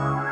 Thank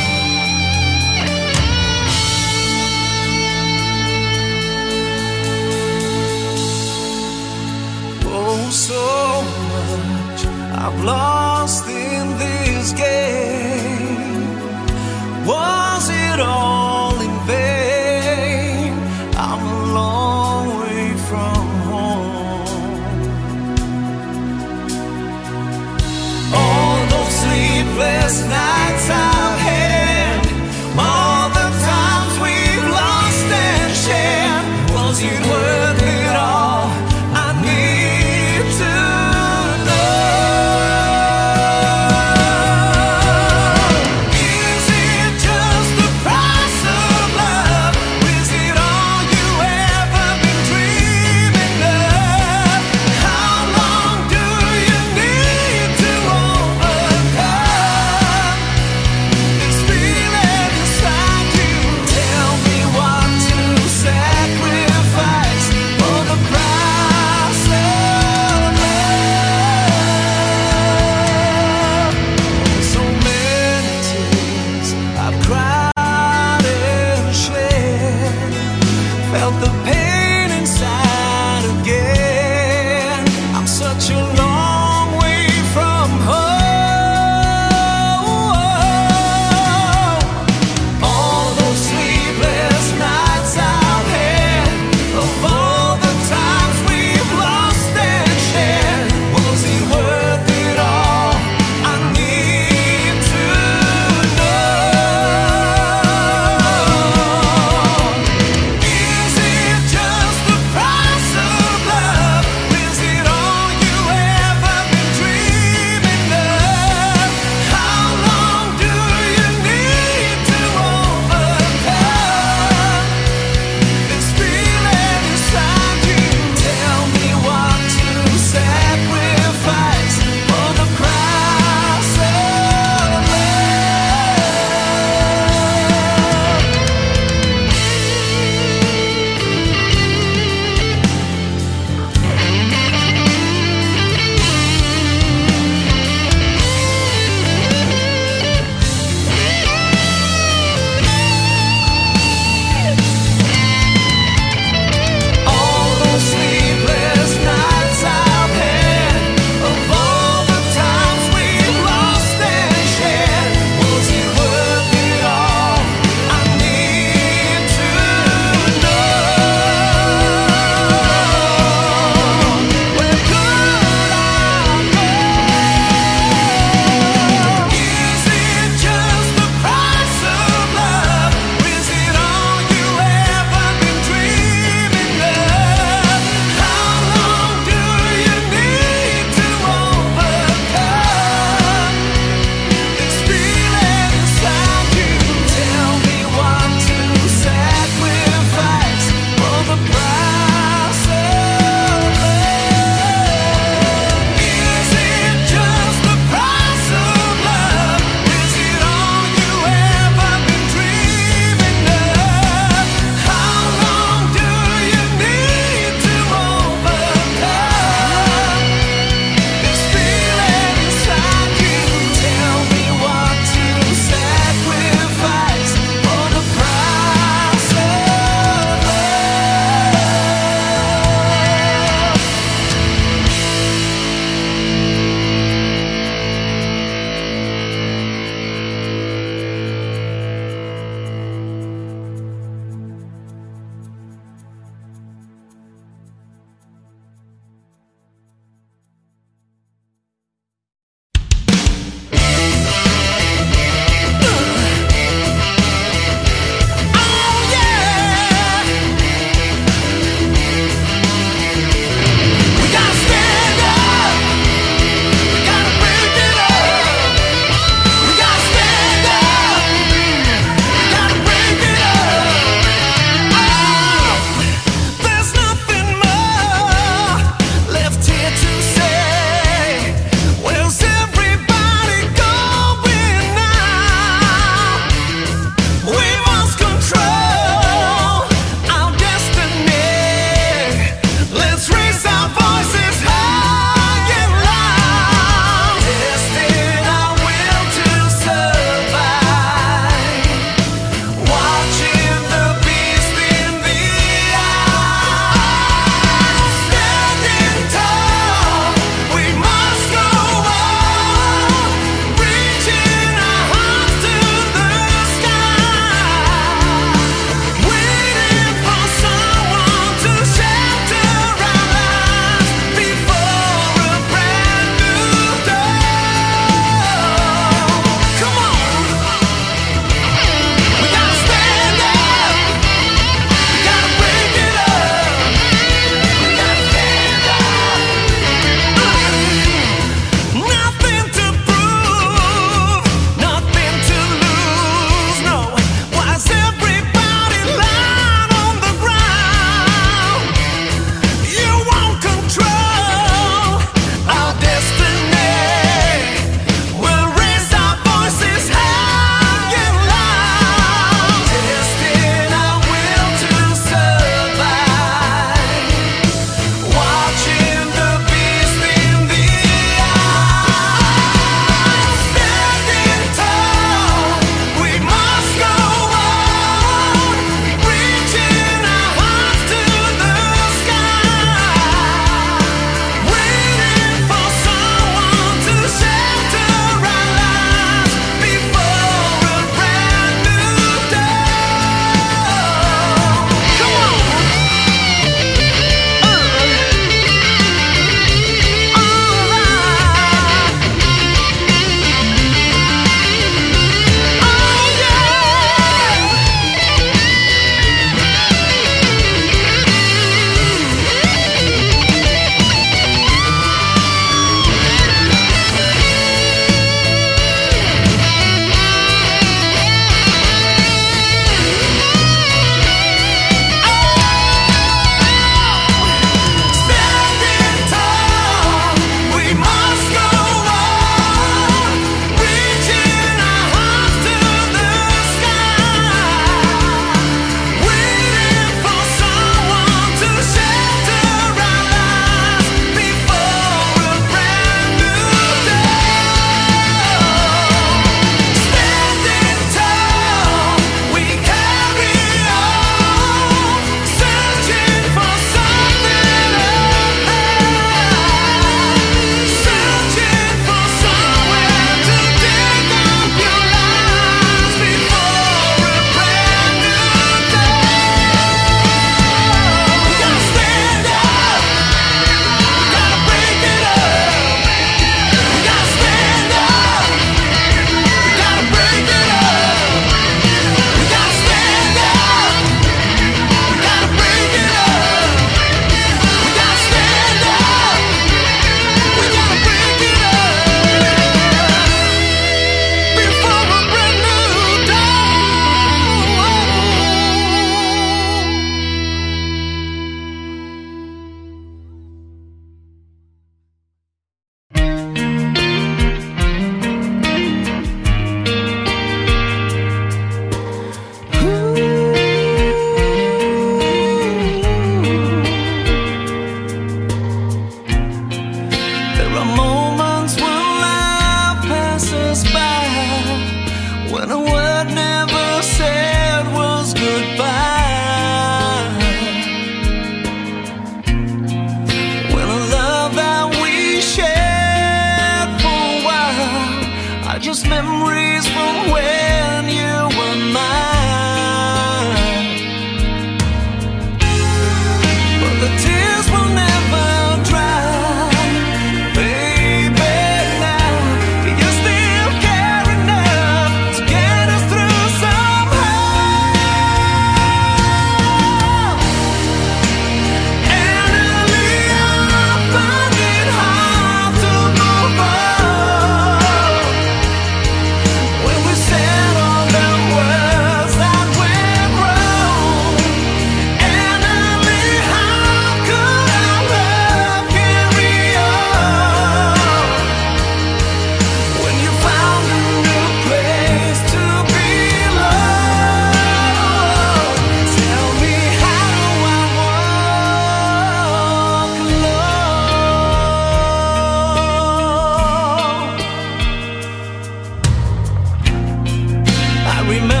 remember